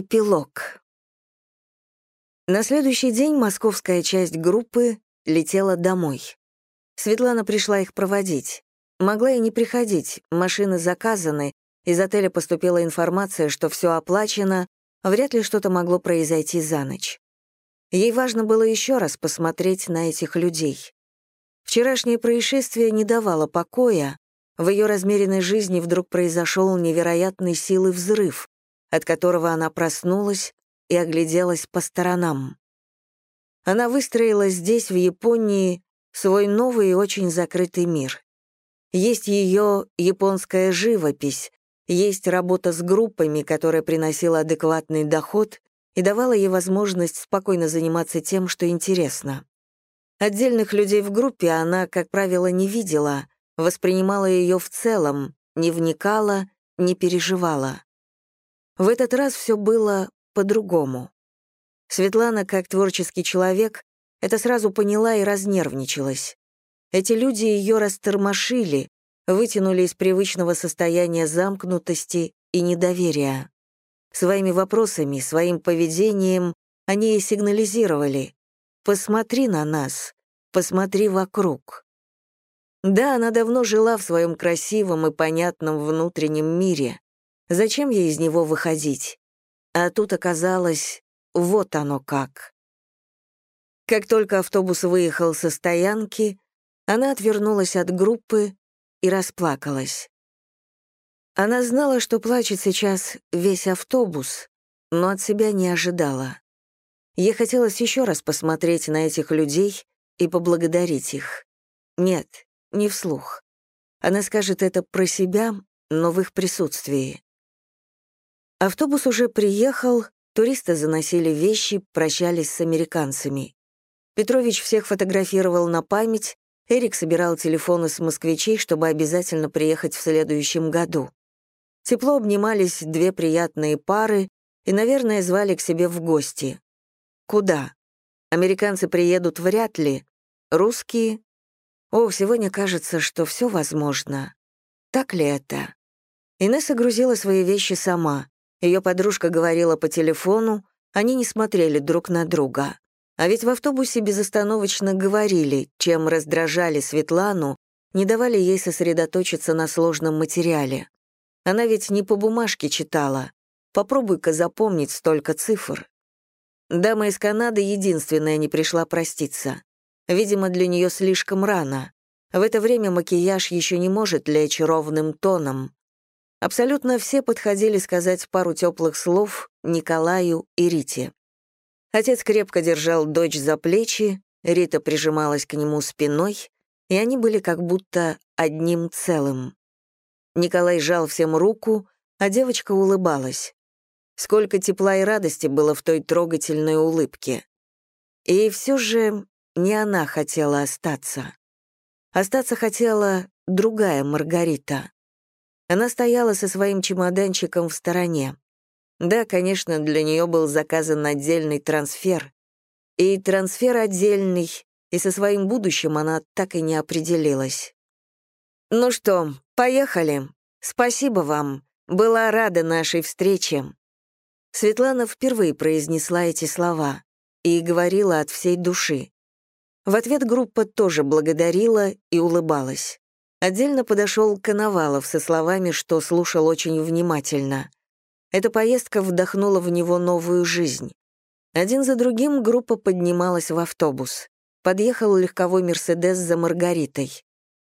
Эпилог. На следующий день московская часть группы летела домой. Светлана пришла их проводить. Могла и не приходить, машины заказаны, из отеля поступила информация, что все оплачено, вряд ли что-то могло произойти за ночь. Ей важно было еще раз посмотреть на этих людей. Вчерашнее происшествие не давало покоя, в ее размеренной жизни вдруг произошел невероятной силы взрыв, от которого она проснулась и огляделась по сторонам. Она выстроила здесь, в Японии, свой новый и очень закрытый мир. Есть ее японская живопись, есть работа с группами, которая приносила адекватный доход и давала ей возможность спокойно заниматься тем, что интересно. Отдельных людей в группе она, как правило, не видела, воспринимала ее в целом, не вникала, не переживала. В этот раз все было по-другому. Светлана, как творческий человек, это сразу поняла и разнервничалась. Эти люди ее растормошили, вытянули из привычного состояния замкнутости и недоверия. Своими вопросами, своим поведением они ей сигнализировали «Посмотри на нас, посмотри вокруг». Да, она давно жила в своем красивом и понятном внутреннем мире, Зачем ей из него выходить? А тут оказалось, вот оно как. Как только автобус выехал со стоянки, она отвернулась от группы и расплакалась. Она знала, что плачет сейчас весь автобус, но от себя не ожидала. Ей хотелось еще раз посмотреть на этих людей и поблагодарить их. Нет, не вслух. Она скажет это про себя, но в их присутствии. Автобус уже приехал, туристы заносили вещи, прощались с американцами. Петрович всех фотографировал на память, Эрик собирал телефоны с москвичей, чтобы обязательно приехать в следующем году. Тепло обнимались две приятные пары и, наверное, звали к себе в гости. Куда? Американцы приедут вряд ли. Русские? Ох, сегодня кажется, что все возможно. Так ли это? Инесса грузила свои вещи сама. Ее подружка говорила по телефону, они не смотрели друг на друга. А ведь в автобусе безостановочно говорили, чем раздражали Светлану, не давали ей сосредоточиться на сложном материале. Она ведь не по бумажке читала. Попробуй-ка запомнить столько цифр. Дама из Канады единственная не пришла проститься. Видимо, для нее слишком рано. В это время макияж еще не может лечь ровным тоном. Абсолютно все подходили сказать пару теплых слов Николаю и Рите. Отец крепко держал дочь за плечи, Рита прижималась к нему спиной, и они были как будто одним целым. Николай жал всем руку, а девочка улыбалась. Сколько тепла и радости было в той трогательной улыбке. И все же не она хотела остаться. Остаться хотела другая Маргарита. Она стояла со своим чемоданчиком в стороне. Да, конечно, для нее был заказан отдельный трансфер. И трансфер отдельный, и со своим будущим она так и не определилась. «Ну что, поехали. Спасибо вам. Была рада нашей встрече». Светлана впервые произнесла эти слова и говорила от всей души. В ответ группа тоже благодарила и улыбалась. Отдельно подошел Коновалов со словами, что слушал очень внимательно. Эта поездка вдохнула в него новую жизнь. Один за другим группа поднималась в автобус. Подъехал легковой «Мерседес» за Маргаритой.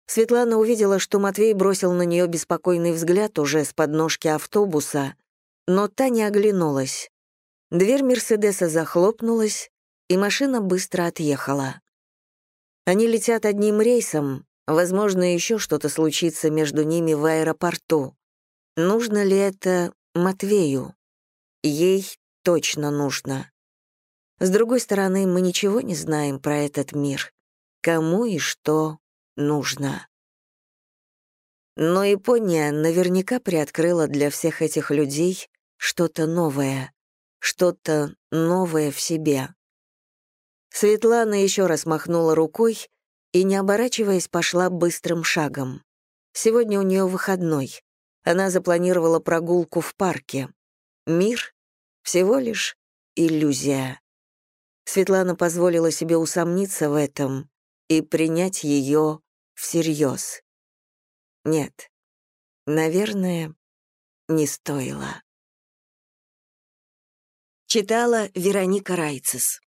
Светлана увидела, что Матвей бросил на нее беспокойный взгляд уже с подножки автобуса, но та не оглянулась. Дверь «Мерседеса» захлопнулась, и машина быстро отъехала. Они летят одним рейсом, Возможно, еще что-то случится между ними в аэропорту. Нужно ли это Матвею? Ей точно нужно. С другой стороны, мы ничего не знаем про этот мир. Кому и что нужно. Но Япония наверняка приоткрыла для всех этих людей что-то новое, что-то новое в себе. Светлана еще раз махнула рукой, и, не оборачиваясь, пошла быстрым шагом. Сегодня у нее выходной. Она запланировала прогулку в парке. Мир Всего лишь иллюзия. Светлана позволила себе усомниться в этом и принять ее всерьез. Нет, наверное, не стоило. Читала Вероника Райцес